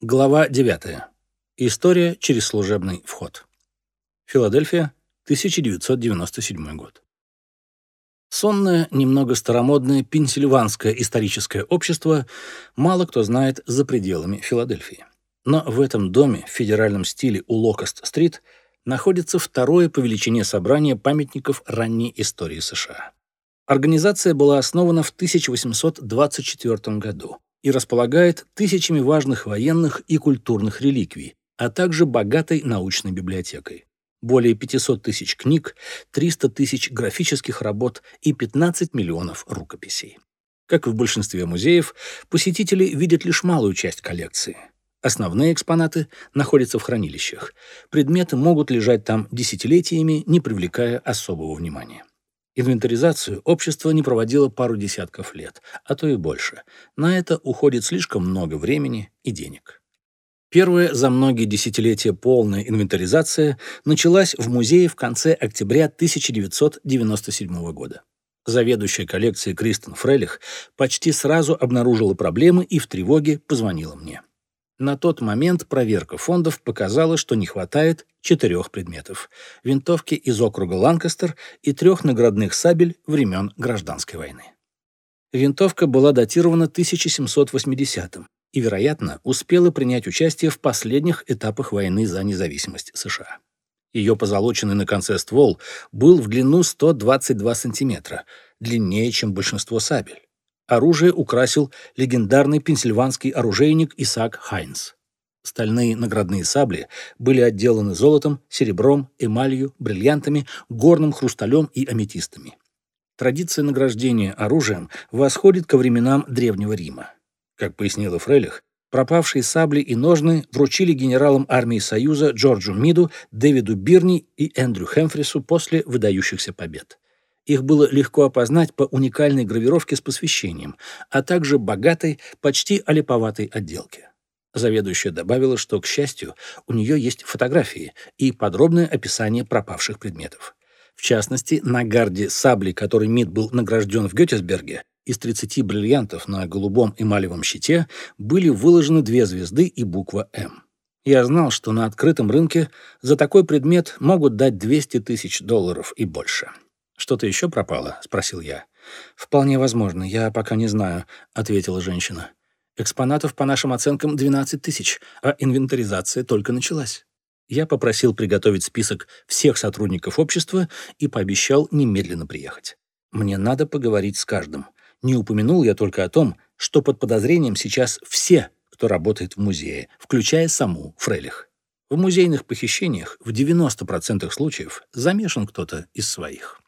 Глава 9. История через служебный вход. Филадельфия, 1997 год. Сонное, немного старомодное Пенсильванское историческое общество мало кто знает за пределами Филадельфии. Но в этом доме в федеральном стиле у Локост-стрит находится второе по величине собрание памятников ранней истории США. Организация была основана в 1824 году и располагает тысячами важных военных и культурных реликвий, а также богатой научной библиотекой. Более 500 тысяч книг, 300 тысяч графических работ и 15 миллионов рукописей. Как и в большинстве музеев, посетители видят лишь малую часть коллекции. Основные экспонаты находятся в хранилищах. Предметы могут лежать там десятилетиями, не привлекая особого внимания. Инвентаризацию общество не проводило пару десятков лет, а то и больше. На это уходит слишком много времени и денег. Первая за многие десятилетия полная инвентаризация началась в музее в конце октября 1997 года. Заведующая коллекцией Кристен Фрелих почти сразу обнаружила проблемы и в тревоге позвонила мне. На тот момент проверка фондов показала, что не хватает четырех предметов – винтовки из округа Ланкастер и трех наградных сабель времен Гражданской войны. Винтовка была датирована 1780-м и, вероятно, успела принять участие в последних этапах войны за независимость США. Ее позолоченный на конце ствол был в длину 122 сантиметра, длиннее, чем большинство сабель. Оружие украсил легендарный пенсильванский оружейник Исаак Хайнс. Стальные наградные сабли были отделаны золотом, серебром, эмалью, бриллиантами, горным хрусталем и аметистами. Традиция награждения оружием восходит ко временам Древнего Рима. Как пояснила Фрелих, пропавшие сабли и ножны вручили генералам армии Союза Джорджу Миду, Дэвиду Бирни и Эндрю Хемфрису после выдающихся побед. Их было легко опознать по уникальной гравировке с посвящением, а также богатой, почти олиповатой отделке. Заведующая добавила, что, к счастью, у нее есть фотографии и подробное описание пропавших предметов. В частности, на гарде сабли, которой МИД был награжден в Гетесберге, из 30 бриллиантов на голубом эмалевом щите были выложены две звезды и буква «М». Я знал, что на открытом рынке за такой предмет могут дать 200 тысяч долларов и больше. «Что-то еще пропало?» — спросил я. «Вполне возможно, я пока не знаю», — ответила женщина. «Экспонатов, по нашим оценкам, 12 тысяч, а инвентаризация только началась». Я попросил приготовить список всех сотрудников общества и пообещал немедленно приехать. Мне надо поговорить с каждым. Не упомянул я только о том, что под подозрением сейчас все, кто работает в музее, включая саму Фрелих. В музейных похищениях в 90% случаев замешан кто-то из своих.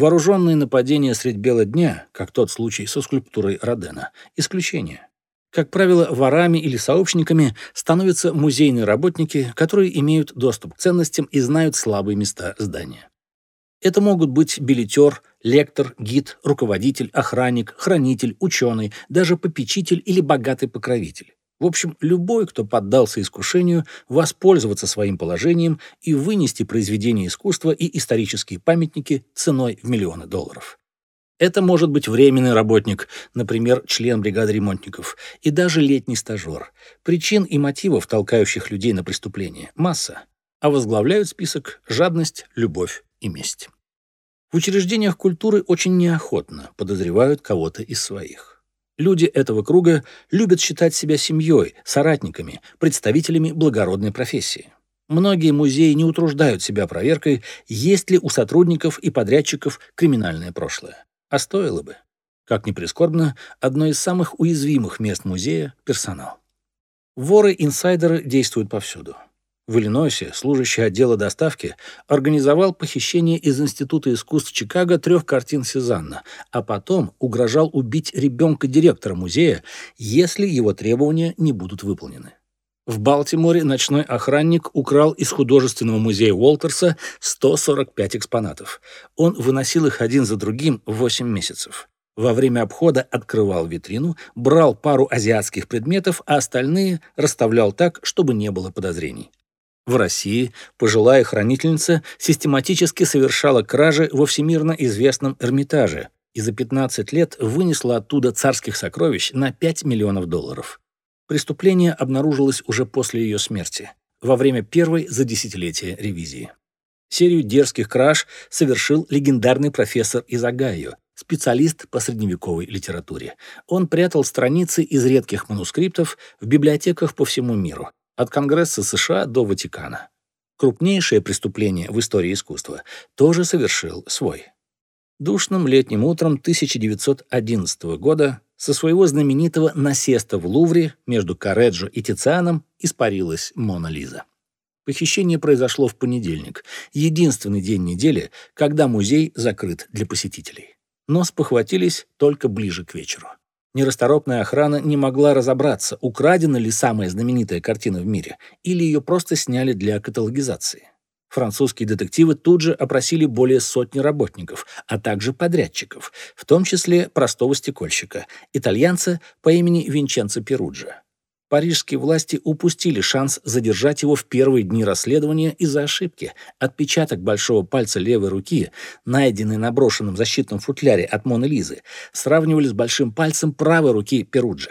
Вооруженные нападения средь бела дня, как тот случай со скульптурой Родена, исключение. Как правило, ворами или сообщниками становятся музейные работники, которые имеют доступ к ценностям и знают слабые места здания. Это могут быть билетер, лектор, гид, руководитель, охранник, хранитель, ученый, даже попечитель или богатый покровитель. В общем, любой, кто поддался искушению воспользоваться своим положением и вынести произведения искусства и исторические памятники ценой в миллионы долларов. Это может быть временный работник, например, член бригады ремонтников, и даже летний стажер. Причин и мотивов, толкающих людей на преступление, масса, а возглавляют список жадность, любовь и месть. В учреждениях культуры очень неохотно подозревают кого-то из своих. Люди этого круга любят считать себя семьей, соратниками, представителями благородной профессии. Многие музеи не утруждают себя проверкой, есть ли у сотрудников и подрядчиков криминальное прошлое. А стоило бы. Как ни прискорбно, одно из самых уязвимых мест музея – персонал. Воры-инсайдеры действуют повсюду. В Иллинойсе служащий отдела доставки организовал похищение из Института искусств Чикаго трех картин Сезанна, а потом угрожал убить ребенка директора музея, если его требования не будут выполнены. В Балтиморе ночной охранник украл из художественного музея Уолтерса 145 экспонатов. Он выносил их один за другим 8 месяцев. Во время обхода открывал витрину, брал пару азиатских предметов, а остальные расставлял так, чтобы не было подозрений. В России пожилая хранительница систематически совершала кражи во всемирно известном Эрмитаже и за 15 лет вынесла оттуда царских сокровищ на 5 миллионов долларов. Преступление обнаружилось уже после ее смерти, во время первой за десятилетие ревизии. Серию дерзких краж совершил легендарный профессор из Огайо, специалист по средневековой литературе. Он прятал страницы из редких манускриптов в библиотеках по всему миру, от Конгресса США до Ватикана. Крупнейшее преступление в истории искусства тоже совершил свой. Душным летним утром 1911 года со своего знаменитого насеста в Лувре между Кареджо и Тицианом испарилась Мона Лиза. Похищение произошло в понедельник, единственный день недели, когда музей закрыт для посетителей. Но спохватились только ближе к вечеру. Нерасторопная охрана не могла разобраться, украдена ли самая знаменитая картина в мире, или ее просто сняли для каталогизации. Французские детективы тут же опросили более сотни работников, а также подрядчиков, в том числе простого стекольщика, итальянца по имени Винченцо Перуджа. Парижские власти упустили шанс задержать его в первые дни расследования из-за ошибки. Отпечаток большого пальца левой руки, найденный на брошенном защитном футляре от Моны Лизы, сравнивали с большим пальцем правой руки Перуджи.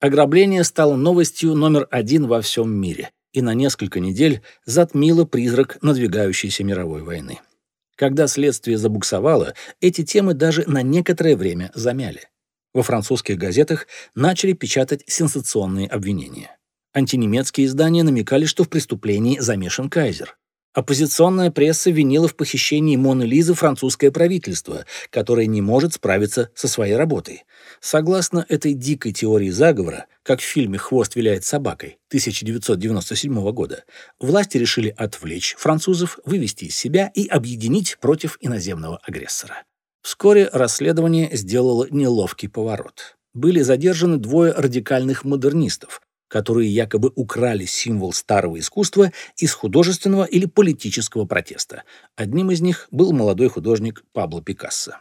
Ограбление стало новостью номер один во всем мире и на несколько недель затмило призрак надвигающейся мировой войны. Когда следствие забуксовало, эти темы даже на некоторое время замяли. Во французских газетах начали печатать сенсационные обвинения. Антинемецкие издания намекали, что в преступлении замешан кайзер. Оппозиционная пресса винила в похищении Моны Лизы французское правительство, которое не может справиться со своей работой. Согласно этой дикой теории заговора, как в фильме «Хвост виляет собакой» 1997 года, власти решили отвлечь французов, вывести из себя и объединить против иноземного агрессора. Вскоре расследование сделало неловкий поворот. Были задержаны двое радикальных модернистов, которые якобы украли символ старого искусства из художественного или политического протеста. Одним из них был молодой художник Пабло Пикассо.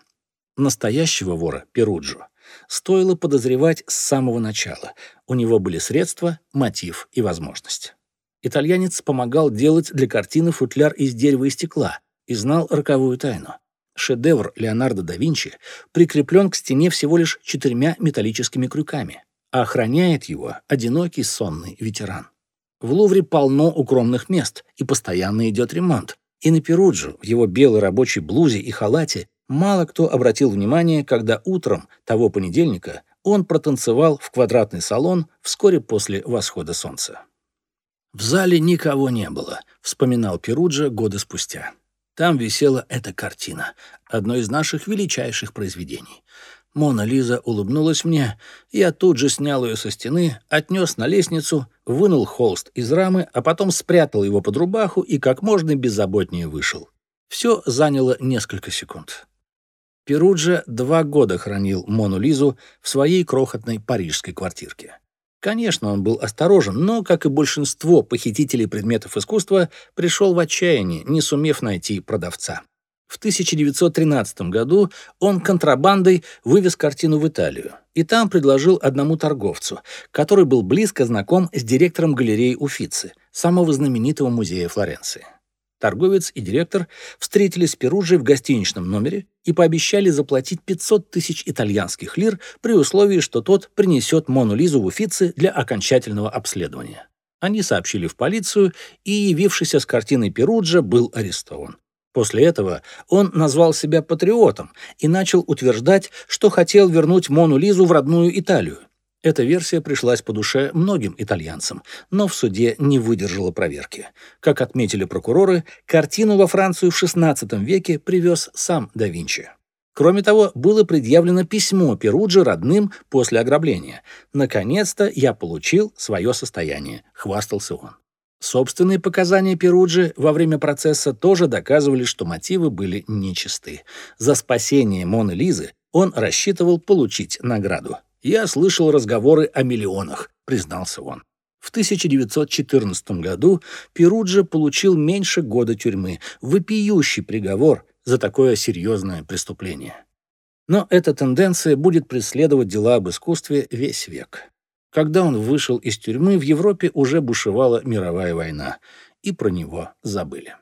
Настоящего вора, Перуджо, стоило подозревать с самого начала. У него были средства, мотив и возможность. Итальянец помогал делать для картины футляр из дерева и стекла и знал роковую тайну шедевр Леонардо да Винчи прикреплен к стене всего лишь четырьмя металлическими крюками, а охраняет его одинокий сонный ветеран. В Лувре полно укромных мест, и постоянно идет ремонт. И на Перуджу, в его белой рабочей блузе и халате, мало кто обратил внимание, когда утром того понедельника он протанцевал в квадратный салон вскоре после восхода солнца. «В зале никого не было», — вспоминал Перуджа годы спустя. Там висела эта картина, одно из наших величайших произведений. Мона Лиза улыбнулась мне, я тут же снял ее со стены, отнес на лестницу, вынул холст из рамы, а потом спрятал его под рубаху и как можно беззаботнее вышел. Все заняло несколько секунд. Перуджа два года хранил Мону Лизу в своей крохотной парижской квартирке. Конечно, он был осторожен, но, как и большинство похитителей предметов искусства, пришел в отчаяние, не сумев найти продавца. В 1913 году он контрабандой вывез картину в Италию и там предложил одному торговцу, который был близко знаком с директором галереи Уфицы, самого знаменитого музея Флоренции. Торговец и директор встретились с Перуджи в гостиничном номере и пообещали заплатить 500 тысяч итальянских лир при условии, что тот принесет Мону Лизу в Уфице для окончательного обследования. Они сообщили в полицию, и явившийся с картиной Перуджа был арестован. После этого он назвал себя патриотом и начал утверждать, что хотел вернуть Мону Лизу в родную Италию. Эта версия пришлась по душе многим итальянцам, но в суде не выдержала проверки. Как отметили прокуроры, картину во Францию в XVI веке привез сам да Винчи. Кроме того, было предъявлено письмо Перуджи родным после ограбления. «Наконец-то я получил свое состояние», — хвастался он. Собственные показания Перуджи во время процесса тоже доказывали, что мотивы были нечисты. За спасение Моны Лизы он рассчитывал получить награду. «Я слышал разговоры о миллионах», — признался он. В 1914 году Перуджа получил меньше года тюрьмы, вопиющий приговор за такое серьезное преступление. Но эта тенденция будет преследовать дела об искусстве весь век. Когда он вышел из тюрьмы, в Европе уже бушевала мировая война, и про него забыли.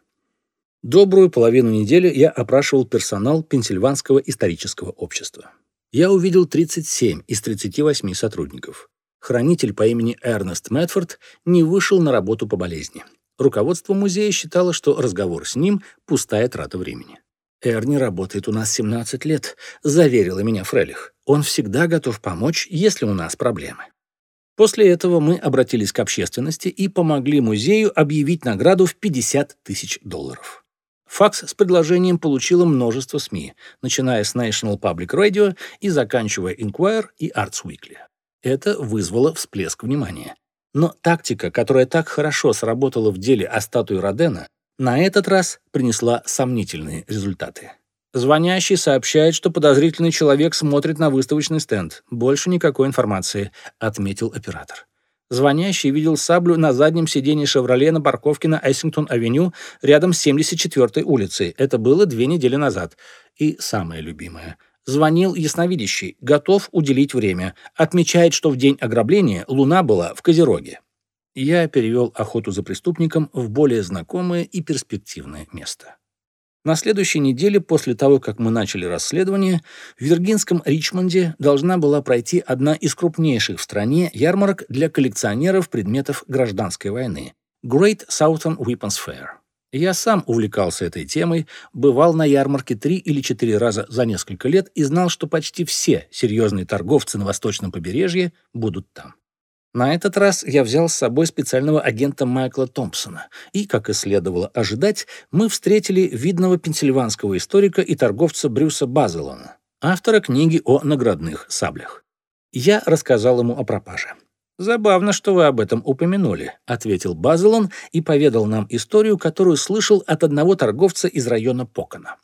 Добрую половину недели я опрашивал персонал Пенсильванского исторического общества я увидел 37 из 38 сотрудников. Хранитель по имени Эрнест Мэтфорд не вышел на работу по болезни. Руководство музея считало, что разговор с ним — пустая трата времени. «Эрни работает у нас 17 лет», — заверила меня Фрелих. «Он всегда готов помочь, если у нас проблемы». После этого мы обратились к общественности и помогли музею объявить награду в 50 тысяч долларов. Факс с предложением получило множество СМИ, начиная с National Public Radio и заканчивая Inquirer и Arts Weekly. Это вызвало всплеск внимания. Но тактика, которая так хорошо сработала в деле о статуе Родена, на этот раз принесла сомнительные результаты. Звонящий сообщает, что подозрительный человек смотрит на выставочный стенд. Больше никакой информации, отметил оператор. Звонящий видел саблю на заднем сиденье «Шевроле» на парковке на Эссингтон-авеню рядом с 74-й улицей. Это было две недели назад. И самое любимое. Звонил ясновидящий, готов уделить время. Отмечает, что в день ограбления луна была в Козероге. Я перевел охоту за преступником в более знакомое и перспективное место. На следующей неделе, после того, как мы начали расследование, в виргинском Ричмонде должна была пройти одна из крупнейших в стране ярмарок для коллекционеров предметов гражданской войны – Great Southern Weapons Fair. Я сам увлекался этой темой, бывал на ярмарке три или четыре раза за несколько лет и знал, что почти все серьезные торговцы на восточном побережье будут там. На этот раз я взял с собой специального агента Майкла Томпсона, и, как и следовало ожидать, мы встретили видного пенсильванского историка и торговца Брюса Базелона, автора книги о наградных саблях. Я рассказал ему о пропаже. «Забавно, что вы об этом упомянули», — ответил Базелон и поведал нам историю, которую слышал от одного торговца из района Покона.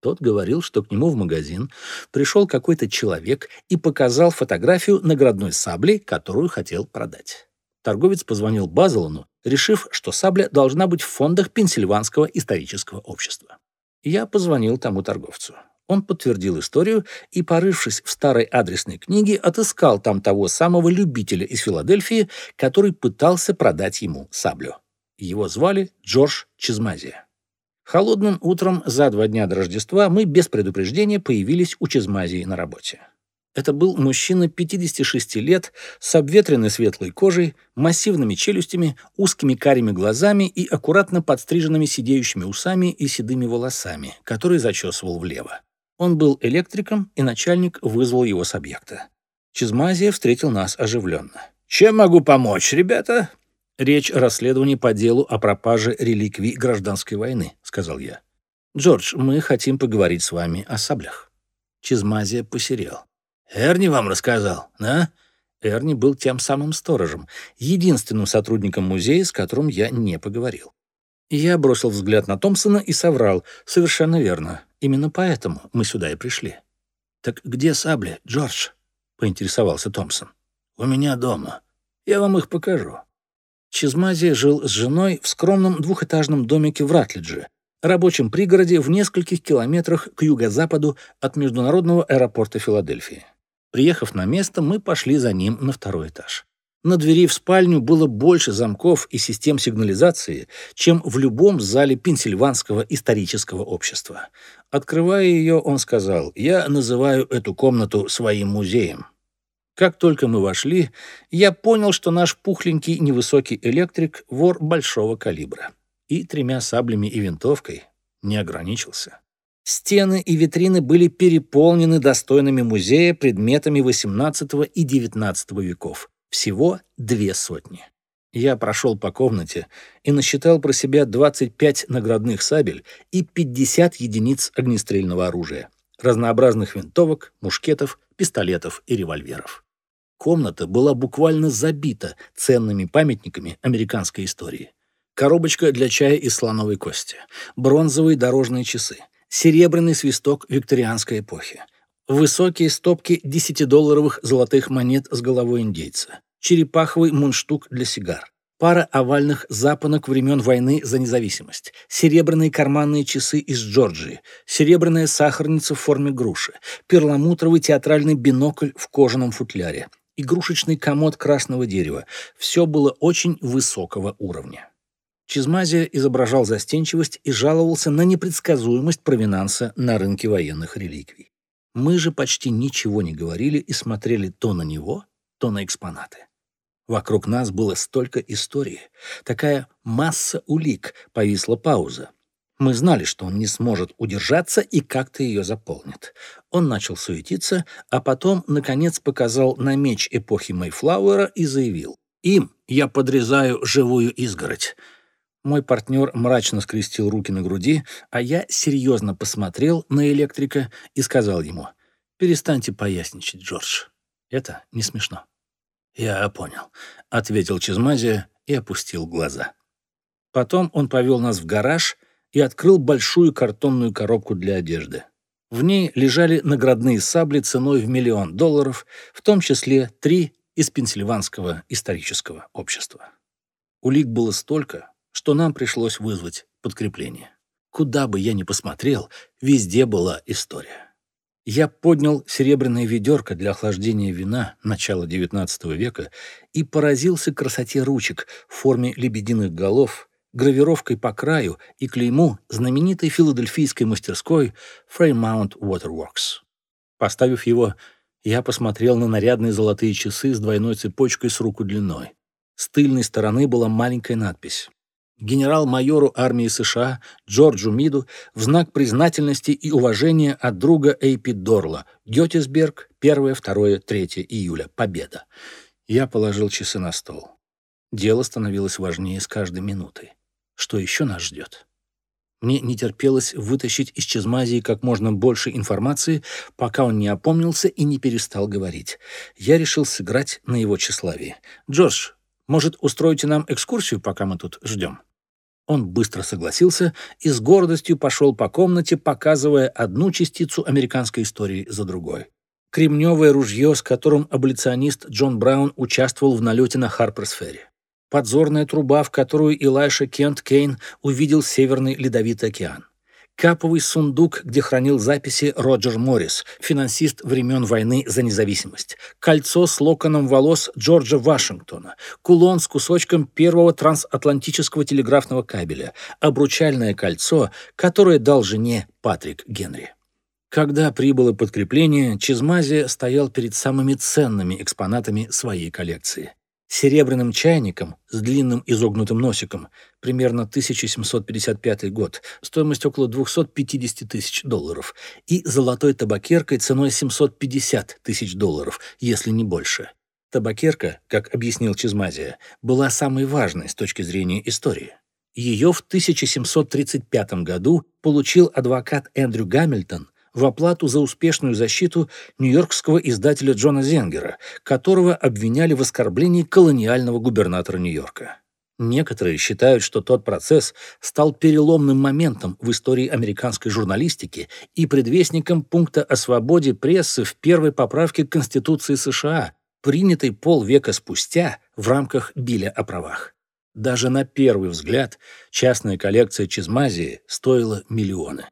Тот говорил, что к нему в магазин пришел какой-то человек и показал фотографию наградной сабли, которую хотел продать. Торговец позвонил Базелону, решив, что сабля должна быть в фондах Пенсильванского исторического общества. Я позвонил тому торговцу. Он подтвердил историю и, порывшись в старой адресной книге, отыскал там того самого любителя из Филадельфии, который пытался продать ему саблю. Его звали Джордж Чизмазия. Холодным утром за два дня до Рождества мы без предупреждения появились у Чезмазии на работе. Это был мужчина 56 лет с обветренной светлой кожей, массивными челюстями, узкими карими глазами и аккуратно подстриженными сидеющими усами и седыми волосами, которые зачесывал влево. Он был электриком, и начальник вызвал его с объекта. Чезмазия встретил нас оживленно. «Чем могу помочь, ребята?» «Речь о расследовании по делу о пропаже реликвий гражданской войны», — сказал я. «Джордж, мы хотим поговорить с вами о саблях». Чизмазия посерел. «Эрни вам рассказал, да?» Эрни был тем самым сторожем, единственным сотрудником музея, с которым я не поговорил. Я бросил взгляд на Томпсона и соврал. Совершенно верно. Именно поэтому мы сюда и пришли. «Так где сабли, Джордж?» — поинтересовался Томпсон. «У меня дома. Я вам их покажу». Чизмази жил с женой в скромном двухэтажном домике в Ратлидже, рабочем пригороде в нескольких километрах к юго-западу от международного аэропорта Филадельфии. Приехав на место, мы пошли за ним на второй этаж. На двери в спальню было больше замков и систем сигнализации, чем в любом зале Пенсильванского исторического общества. Открывая ее, он сказал, «Я называю эту комнату своим музеем». Как только мы вошли, я понял, что наш пухленький невысокий электрик — вор большого калибра. И тремя саблями и винтовкой не ограничился. Стены и витрины были переполнены достойными музея предметами XVIII и XIX веков. Всего две сотни. Я прошел по комнате и насчитал про себя 25 наградных сабель и 50 единиц огнестрельного оружия, разнообразных винтовок, мушкетов, пистолетов и револьверов. Комната была буквально забита ценными памятниками американской истории. Коробочка для чая из слоновой кости, бронзовые дорожные часы, серебряный свисток викторианской эпохи, высокие стопки десятидолларовых золотых монет с головой индейца, черепаховый мундштук для сигар, пара овальных запонок времен войны за независимость, серебряные карманные часы из Джорджии, серебряная сахарница в форме груши, перламутровый театральный бинокль в кожаном футляре, игрушечный комод красного дерева. Все было очень высокого уровня. Чизмазия изображал застенчивость и жаловался на непредсказуемость провинанса на рынке военных реликвий. Мы же почти ничего не говорили и смотрели то на него, то на экспонаты. Вокруг нас было столько истории, такая масса улик, повисла пауза. Мы знали, что он не сможет удержаться и как-то ее заполнит. Он начал суетиться, а потом, наконец, показал на меч эпохи Мейфлауэра и заявил. «Им я подрезаю живую изгородь». Мой партнер мрачно скрестил руки на груди, а я серьезно посмотрел на электрика и сказал ему, «Перестаньте поясничать, Джордж. Это не смешно». «Я понял», — ответил Чизмазия и опустил глаза. Потом он повел нас в гараж и открыл большую картонную коробку для одежды. В ней лежали наградные сабли ценой в миллион долларов, в том числе три из Пенсильванского исторического общества. Улик было столько, что нам пришлось вызвать подкрепление. Куда бы я ни посмотрел, везде была история. Я поднял серебряное ведерко для охлаждения вина начала XIX века и поразился красоте ручек в форме лебединых голов, гравировкой по краю и клейму знаменитой филадельфийской мастерской Fairmount Waterworks. Поставив его, я посмотрел на нарядные золотые часы с двойной цепочкой с руку длиной. С тыльной стороны была маленькая надпись генерал-майору армии США Джорджу Миду в знак признательности и уважения от друга Эйпи Дорла. Гетесберг, 1, 2, 3 июля. Победа. Я положил часы на стол. Дело становилось важнее с каждой минутой. Что еще нас ждет? Мне не терпелось вытащить из Чезмазии как можно больше информации, пока он не опомнился и не перестал говорить. Я решил сыграть на его тщеславии. «Джордж, может, устроите нам экскурсию, пока мы тут ждем?» Он быстро согласился и с гордостью пошел по комнате, показывая одну частицу американской истории за другой. Кремневое ружье, с которым аболиционист Джон Браун участвовал в налете на Харперсфере. Подзорная труба, в которую Илайша Кент Кейн увидел Северный Ледовитый океан. Каповый сундук, где хранил записи Роджер Моррис, финансист времен войны за независимость, кольцо с локоном волос Джорджа Вашингтона, кулон с кусочком первого трансатлантического телеграфного кабеля, обручальное кольцо, которое дал жене Патрик Генри. Когда прибыло подкрепление, Чизмази стоял перед самыми ценными экспонатами своей коллекции серебряным чайником с длинным изогнутым носиком, примерно 1755 год, стоимость около 250 тысяч долларов, и золотой табакеркой ценой 750 тысяч долларов, если не больше. Табакерка, как объяснил Чизмазия, была самой важной с точки зрения истории. Ее в 1735 году получил адвокат Эндрю Гамильтон в оплату за успешную защиту нью-йоркского издателя Джона Зенгера, которого обвиняли в оскорблении колониального губернатора Нью-Йорка. Некоторые считают, что тот процесс стал переломным моментом в истории американской журналистики и предвестником пункта о свободе прессы в первой поправке к Конституции США, принятой полвека спустя в рамках Биля о правах. Даже на первый взгляд частная коллекция Чизмазии стоила миллионы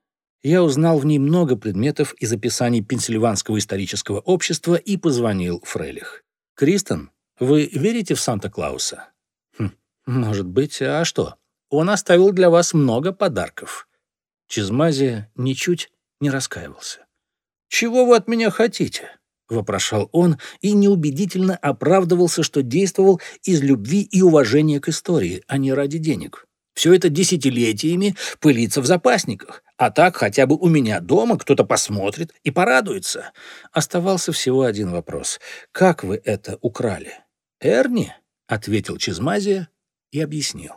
я узнал в ней много предметов из описаний Пенсильванского исторического общества и позвонил Фрейлих. «Кристен, вы верите в Санта-Клауса?» хм, «Может быть, а что? Он оставил для вас много подарков». Чизмазия ничуть не раскаивался. «Чего вы от меня хотите?» — вопрошал он и неубедительно оправдывался, что действовал из любви и уважения к истории, а не ради денег. Все это десятилетиями пылится в запасниках. А так хотя бы у меня дома кто-то посмотрит и порадуется. Оставался всего один вопрос. Как вы это украли? Эрни? Ответил Чизмазия и объяснил.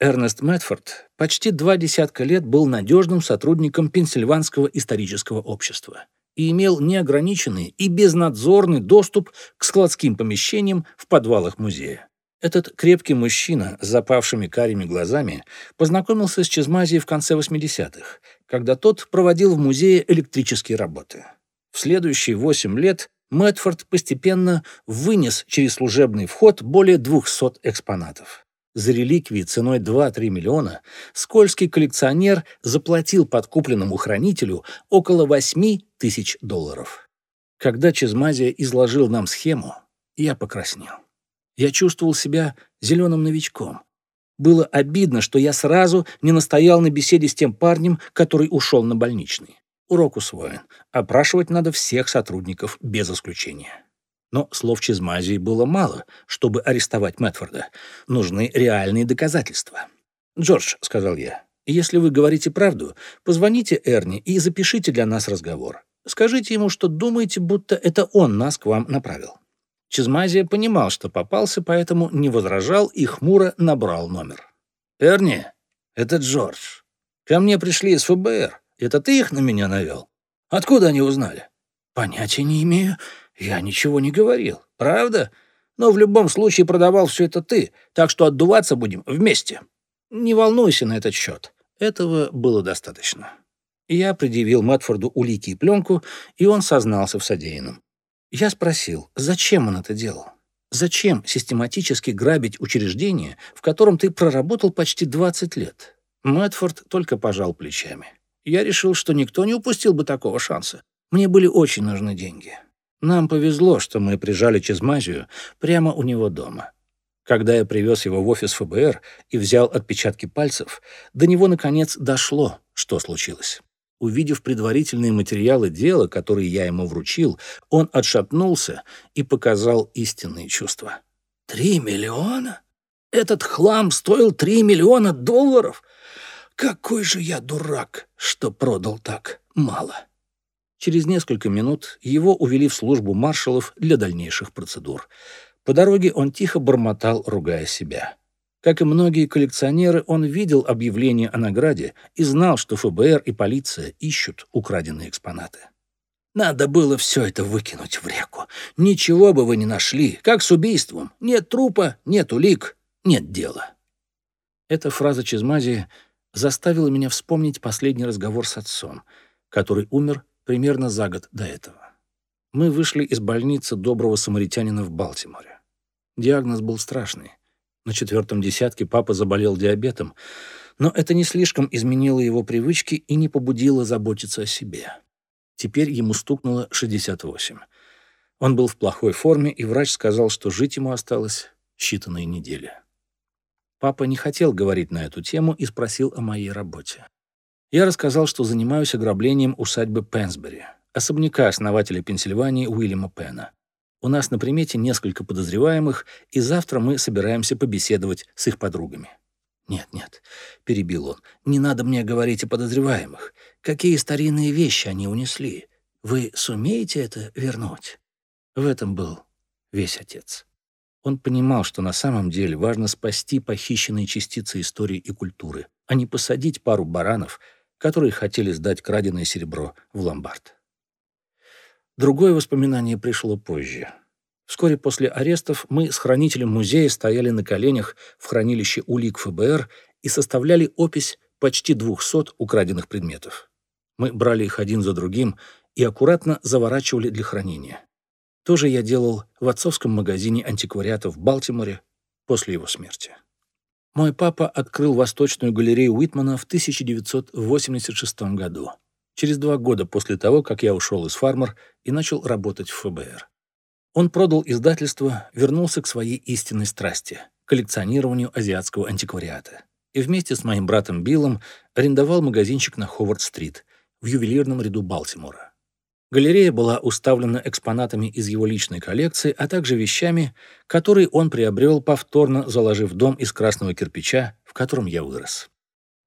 Эрнест Мэтфорд почти два десятка лет был надежным сотрудником Пенсильванского исторического общества и имел неограниченный и безнадзорный доступ к складским помещениям в подвалах музея. Этот крепкий мужчина с запавшими карими глазами познакомился с Чезмазией в конце 80-х, когда тот проводил в музее электрические работы. В следующие 8 лет Мэтфорд постепенно вынес через служебный вход более 200 экспонатов. За реликвии ценой 2-3 миллиона скользкий коллекционер заплатил подкупленному хранителю около 8 тысяч долларов. Когда Чезмазия изложил нам схему, я покраснел. Я чувствовал себя зеленым новичком. Было обидно, что я сразу не настоял на беседе с тем парнем, который ушел на больничный. Урок усвоен. Опрашивать надо всех сотрудников без исключения. Но слов Чизмазии было мало, чтобы арестовать Мэтфорда. Нужны реальные доказательства. «Джордж», — сказал я, — «если вы говорите правду, позвоните Эрни и запишите для нас разговор. Скажите ему, что думаете, будто это он нас к вам направил». Чизмазия понимал, что попался, поэтому не возражал и хмуро набрал номер. «Эрни, это Джордж. Ко мне пришли из ФБР. Это ты их на меня навел? Откуда они узнали?» «Понятия не имею. Я ничего не говорил. Правда? Но в любом случае продавал все это ты, так что отдуваться будем вместе. Не волнуйся на этот счет. Этого было достаточно». Я предъявил Мэтфорду улики и пленку, и он сознался в содеянном. Я спросил, зачем он это делал? Зачем систематически грабить учреждение, в котором ты проработал почти 20 лет? Мэтфорд только пожал плечами. Я решил, что никто не упустил бы такого шанса. Мне были очень нужны деньги. Нам повезло, что мы прижали Чизмазию прямо у него дома. Когда я привез его в офис ФБР и взял отпечатки пальцев, до него, наконец, дошло, что случилось. Увидев предварительные материалы дела, которые я ему вручил, он отшатнулся и показал истинные чувства. «Три миллиона? Этот хлам стоил три миллиона долларов? Какой же я дурак, что продал так мало!» Через несколько минут его увели в службу маршалов для дальнейших процедур. По дороге он тихо бормотал, ругая себя. Как и многие коллекционеры, он видел объявление о награде и знал, что ФБР и полиция ищут украденные экспонаты. Надо было все это выкинуть в реку. Ничего бы вы не нашли, как с убийством. Нет трупа, нет улик, нет дела. Эта фраза Чизмази заставила меня вспомнить последний разговор с отцом, который умер примерно за год до этого. Мы вышли из больницы доброго самаритянина в Балтиморе. Диагноз был страшный на четвертом десятке папа заболел диабетом, но это не слишком изменило его привычки и не побудило заботиться о себе. Теперь ему стукнуло 68. Он был в плохой форме, и врач сказал, что жить ему осталось считанные недели. Папа не хотел говорить на эту тему и спросил о моей работе. Я рассказал, что занимаюсь ограблением усадьбы Пенсбери, особняка основателя Пенсильвании Уильяма Пена. У нас на примете несколько подозреваемых, и завтра мы собираемся побеседовать с их подругами». «Нет, нет», — перебил он, — «не надо мне говорить о подозреваемых. Какие старинные вещи они унесли? Вы сумеете это вернуть?» В этом был весь отец. Он понимал, что на самом деле важно спасти похищенные частицы истории и культуры, а не посадить пару баранов, которые хотели сдать краденое серебро в ломбард. Другое воспоминание пришло позже. Вскоре после арестов мы с хранителем музея стояли на коленях в хранилище улик ФБР и составляли опись почти 200 украденных предметов. Мы брали их один за другим и аккуратно заворачивали для хранения. То же я делал в отцовском магазине антиквариата в Балтиморе после его смерти. Мой папа открыл Восточную галерею Уитмана в 1986 году через два года после того, как я ушел из «Фармер» и начал работать в ФБР. Он продал издательство, вернулся к своей истинной страсти — коллекционированию азиатского антиквариата. И вместе с моим братом Биллом арендовал магазинчик на Ховард-стрит в ювелирном ряду Балтимора. Галерея была уставлена экспонатами из его личной коллекции, а также вещами, которые он приобрел, повторно заложив дом из красного кирпича, в котором я вырос.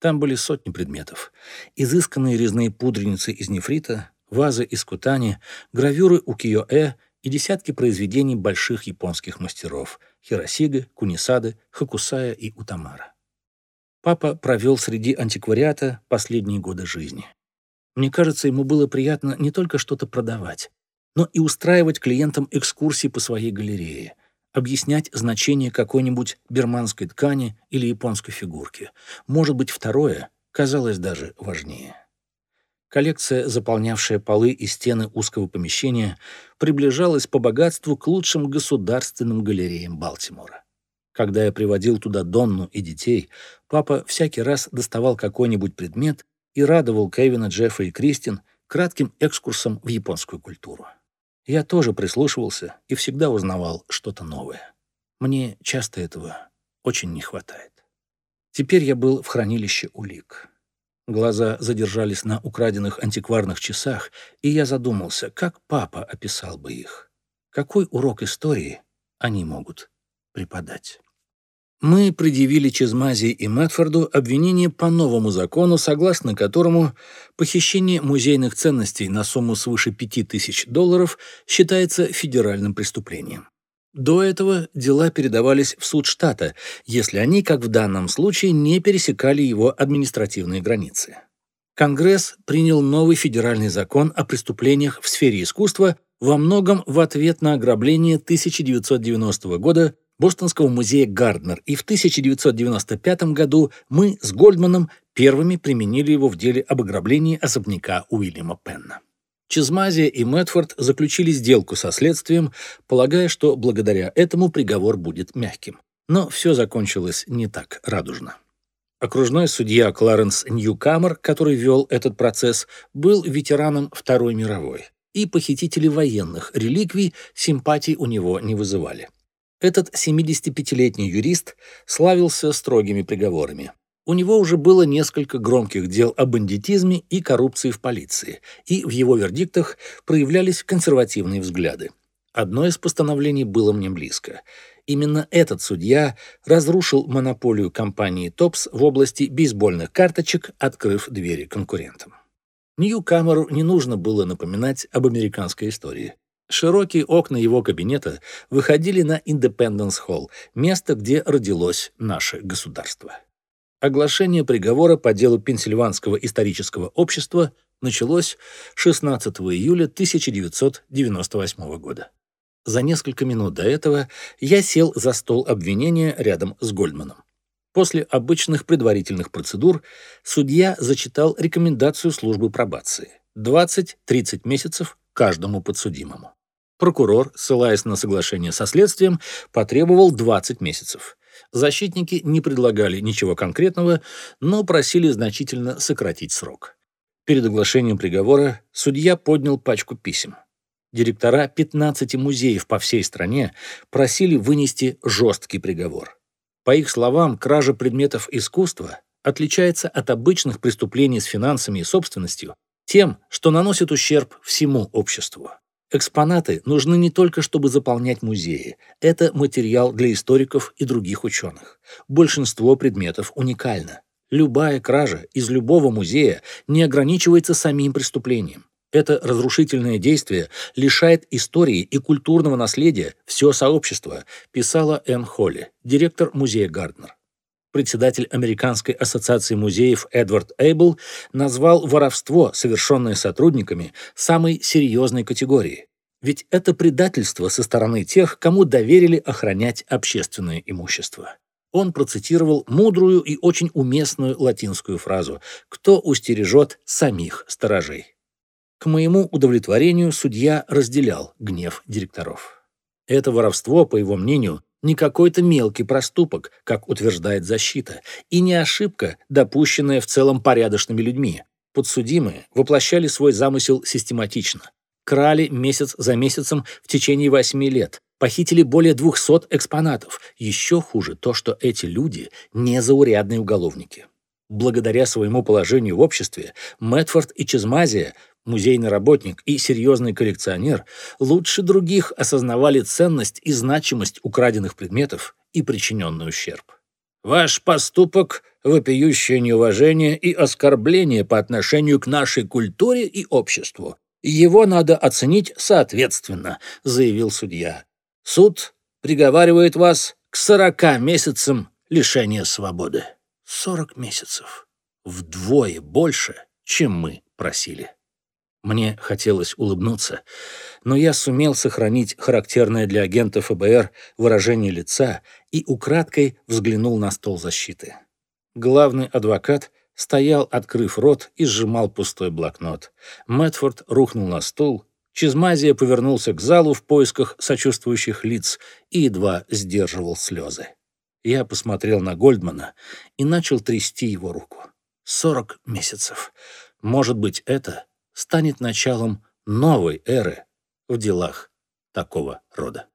Там были сотни предметов. Изысканные резные пудреницы из нефрита, вазы из кутани, гравюры укиё-э и десятки произведений больших японских мастеров — Хиросига, Кунисады, Хакусая и Утамара. Папа провел среди антиквариата последние годы жизни. Мне кажется, ему было приятно не только что-то продавать, но и устраивать клиентам экскурсии по своей галерее, объяснять значение какой-нибудь берманской ткани или японской фигурки. Может быть, второе казалось даже важнее. Коллекция, заполнявшая полы и стены узкого помещения, приближалась по богатству к лучшим государственным галереям Балтимора. Когда я приводил туда Донну и детей, папа всякий раз доставал какой-нибудь предмет и радовал Кевина, Джеффа и Кристин кратким экскурсом в японскую культуру. Я тоже прислушивался и всегда узнавал что-то новое. Мне часто этого очень не хватает. Теперь я был в хранилище улик. Глаза задержались на украденных антикварных часах, и я задумался, как папа описал бы их. Какой урок истории они могут преподать? Мы предъявили Чизмази и Мэтфорду обвинение по новому закону, согласно которому похищение музейных ценностей на сумму свыше 5000 долларов считается федеральным преступлением. До этого дела передавались в суд штата, если они, как в данном случае, не пересекали его административные границы. Конгресс принял новый федеральный закон о преступлениях в сфере искусства во многом в ответ на ограбление 1990 года Бостонского музея Гарднер, и в 1995 году мы с Гольдманом первыми применили его в деле об ограблении особняка Уильяма Пенна. Чизмазия и Мэтфорд заключили сделку со следствием, полагая, что благодаря этому приговор будет мягким. Но все закончилось не так радужно. Окружной судья Кларенс Ньюкамер, который вел этот процесс, был ветераном Второй мировой, и похитители военных реликвий симпатий у него не вызывали. Этот 75-летний юрист славился строгими приговорами. У него уже было несколько громких дел о бандитизме и коррупции в полиции, и в его вердиктах проявлялись консервативные взгляды. Одно из постановлений было мне близко. Именно этот судья разрушил монополию компании «Топс» в области бейсбольных карточек, открыв двери конкурентам. Нью-Камеру не нужно было напоминать об американской истории. Широкие окна его кабинета выходили на Индепенденс-холл, место, где родилось наше государство. Оглашение приговора по делу Пенсильванского исторического общества началось 16 июля 1998 года. За несколько минут до этого я сел за стол обвинения рядом с Гольдманом. После обычных предварительных процедур судья зачитал рекомендацию службы пробации – 20-30 месяцев каждому подсудимому. Прокурор, ссылаясь на соглашение со следствием, потребовал 20 месяцев. Защитники не предлагали ничего конкретного, но просили значительно сократить срок. Перед оглашением приговора судья поднял пачку писем. Директора 15 музеев по всей стране просили вынести жесткий приговор. По их словам, кража предметов искусства отличается от обычных преступлений с финансами и собственностью тем, что наносит ущерб всему обществу. Экспонаты нужны не только, чтобы заполнять музеи. Это материал для историков и других ученых. Большинство предметов уникально. Любая кража из любого музея не ограничивается самим преступлением. Это разрушительное действие лишает истории и культурного наследия все сообщество, писала Энн Холли, директор музея Гарднер председатель Американской ассоциации музеев Эдвард Эйбл назвал воровство, совершенное сотрудниками, самой серьезной категорией. Ведь это предательство со стороны тех, кому доверили охранять общественное имущество. Он процитировал мудрую и очень уместную латинскую фразу «Кто устережет самих сторожей?». К моему удовлетворению судья разделял гнев директоров. Это воровство, по его мнению, не какой-то мелкий проступок, как утверждает защита, и не ошибка, допущенная в целом порядочными людьми. Подсудимые воплощали свой замысел систематично. Крали месяц за месяцем в течение восьми лет, похитили более 200 экспонатов. Еще хуже то, что эти люди – незаурядные уголовники. Благодаря своему положению в обществе Мэтфорд и Чизмазия музейный работник и серьезный коллекционер, лучше других осознавали ценность и значимость украденных предметов и причиненный ущерб. Ваш поступок – вопиющее неуважение и оскорбление по отношению к нашей культуре и обществу. Его надо оценить соответственно, заявил судья. Суд приговаривает вас к 40 месяцам лишения свободы. 40 месяцев. Вдвое больше, чем мы просили. Мне хотелось улыбнуться, но я сумел сохранить характерное для агента ФБР выражение лица и украдкой взглянул на стол защиты. Главный адвокат стоял, открыв рот, и сжимал пустой блокнот. Мэтфорд рухнул на стул, Чизмазия повернулся к залу в поисках сочувствующих лиц и едва сдерживал слезы. Я посмотрел на Гольдмана и начал трясти его руку. Сорок месяцев. Может быть, это станет началом новой эры в делах такого рода.